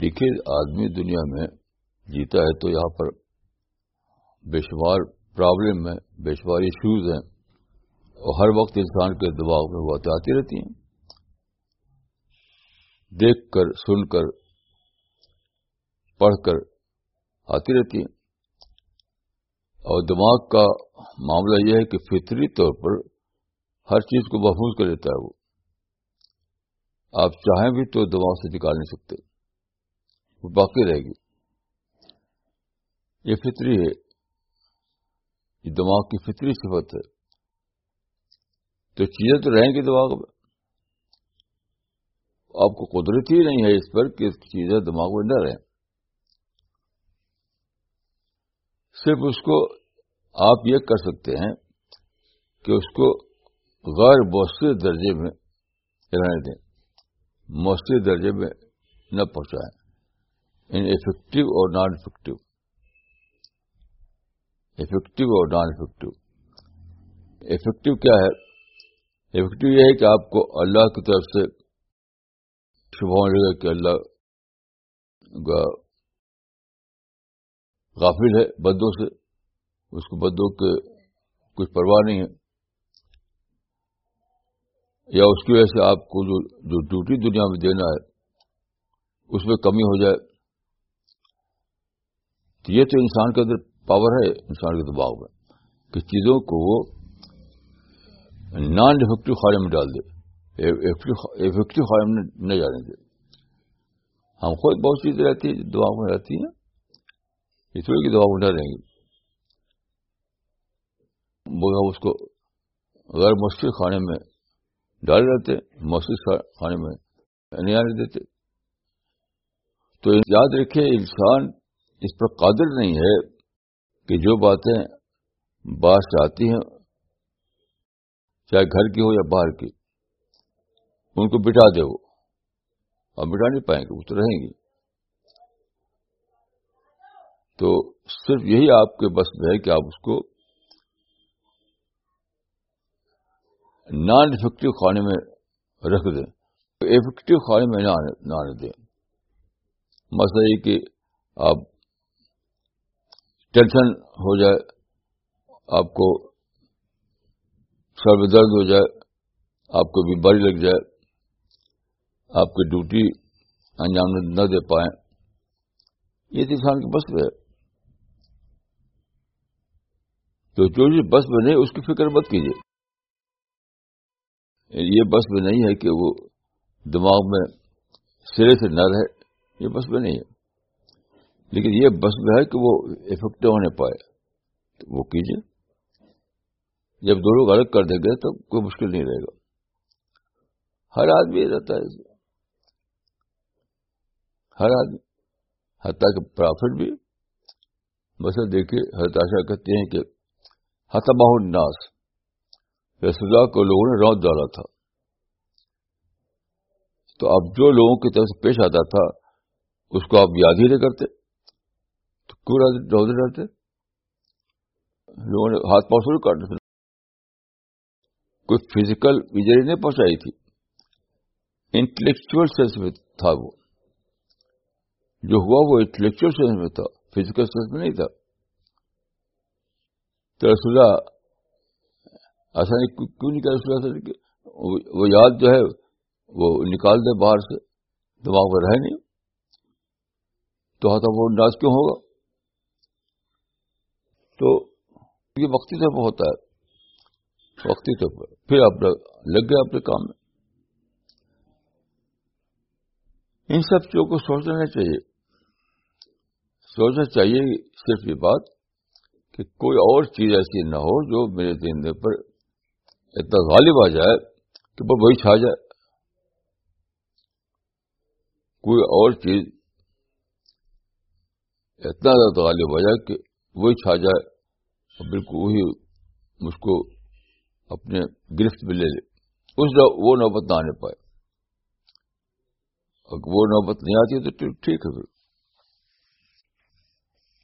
دیکھیے، آدمی دنیا میں جیتا ہے تو یہاں پر بے شمار پرابلم ہے بے شمار ایشوز ہیں، اور ہر وقت انسان کے دباؤ میں باتیں آتی رہتی ہیں۔ دیکھ کر، سن کر، پڑھ کر آتی رہتی ہیں۔ اور دماغ کا معاملہ یہ ہے کہ فطری طور پر ہر چیز کو محفوظ کر لیتا ہے وہ۔ آپ چاہیں بھی تو دماغ سے نکال نہیں سکتے۔ وہ باقی رہے گی۔ یہ فطری ہے۔ یہ دماغ کی فطری صفت ہے۔ تو چیزیں تو رہیں گی دماغ میں۔ آپ کو قدرت ہی نہیں ہے اس پر کہ چیزیں دماغ میں نہ رہیں۔ صرف اس کو آپ یہ کر سکتے ہیں کہ اس کو غیر مؤثر درجے میں رہنے دیں۔ مؤثر درجے میں نہ پہنچائیں۔ ان افیکٹو اور نان افیکٹو افیکٹو اور نان افیکٹو افیکٹو کیا ہے افیکٹو یہ ہے کہ آپ کو اللہ کی طرف سے شبہ لگے گا کہ اللہ غافل ہے بدوں سے، اس کو بدوں کے کچھ پرواہ نہیں ہے۔ یا اس کی وجہ سے آپ کو جو جو ڈیوٹی دنیا میں دینا ہے، اس میں کمی ہو جائے۔ تو یہ تو انسان کے اندر پاور ہے، انسان کے دباؤ میں کہ چیزوں کو وہ نان افیکٹو خانے میں ڈال دے۔ افیکٹو خانے میں نہ جانے دے۔ ہم خود بہت چیزیں رہتی ہیں دباؤ میں رہتی ہیں۔ اس لیے کہ دباؤ میں نہ رہیں گی اس کو غیر مشکل خانے میں ڈال رہتے موسیقی خانے میں نہیں آنے دیتے۔ تو یاد رکھے انسان اس پر قادر نہیں ہے کہ جو باتیں باہر آتی ہیں، چاہے گھر کی ہو یا باہر کی، ان کو بٹا دے وہ۔ اور بٹا نہیں پائیں گے، وہ تو رہیں گی۔ تو صرف یہی آپ کے بس میں ہے کہ آپ اس کو نان افیکٹو کھانے میں رکھ دیں۔ افیکٹو کھانے میں نہ آنے دیں۔ مسئلہ یہ کہ آپ ٹینشن ہو جائے، آپ کو سر میں درد ہو جائے، آپ کو بیماری لگ جائے، آپ کی ڈیوٹی انجام نہ دے پائیں، یہ تو انسان کی بس میں ہے۔ تو جو چیز بس میں نہیں، اس کی فکر مت کیجیے۔ یہ بس میں نہیں ہے کہ وہ دماغ میں سرے سے نہ رہے، یہ بس میں نہیں ہے۔ لیکن یہ بس میں ہے کہ وہ افیکٹو ہونے پائے۔ تو وہ کیجیے۔ جب دو لوگ الگ کر دیں گے تو کوئی مشکل نہیں رہے گا۔ ہر آدمی رہتا ہے۔ ہر آدمی۔ حتیٰ کہ پرافٹ بھی۔ بس دیکھیے ہتاشا کہتے ہیں کہ ہتباہ الناس۔ رسول کو لوگوں نے روت ڈالا تھا۔ تو اب جو لوگوں کی طرف سے پیش آتا تھا، اس کو آپ یاد ہی نہیں کرتے۔ کیوں روز ڈالتے لوگوں نے ہاتھ پاؤں شروع کر دیتے کوئی فزیکل انجری نہیں پہنچائی تھی۔ انٹلیکچل سینس میں تھا وہ۔ جو ہوا وہ انٹلیکچل سینس میں تھا۔ فزیکل سینس میں نہیں تھا۔ تو رسولہ آسانی کیوں نہیں کیا وہ یاد جو ہے وہ نکال دے باہر سے۔ دماغ میں رہے نہیں۔ تو ہاتھ وہ انداز کیوں ہوگا؟ تو یہ وقتی طور پر ہوتا ہے۔ وقتی طور پر۔ پھر آپ لگ گئے اپنے کام میں۔ ان سب چیزوں کو سوچنا چاہیے۔ سوچنا چاہیے صرف یہ بات کہ کوئی اور چیز ایسی نہ ہو جو میرے زندگی پر اتنا غالب آ جائے کہ وہ وہی چھا جائے۔ کوئی اور چیز اتنا زیادہ غالب آ جائے کہ وہی چھا جائے اور بالکل وہی مجھ کو اپنے گرفت میں لے لے۔ اس وہ نوبت نہ آنے پائے۔ اگر وہ نوبت نہیں آتی تو ٹھیک ہے پھر۔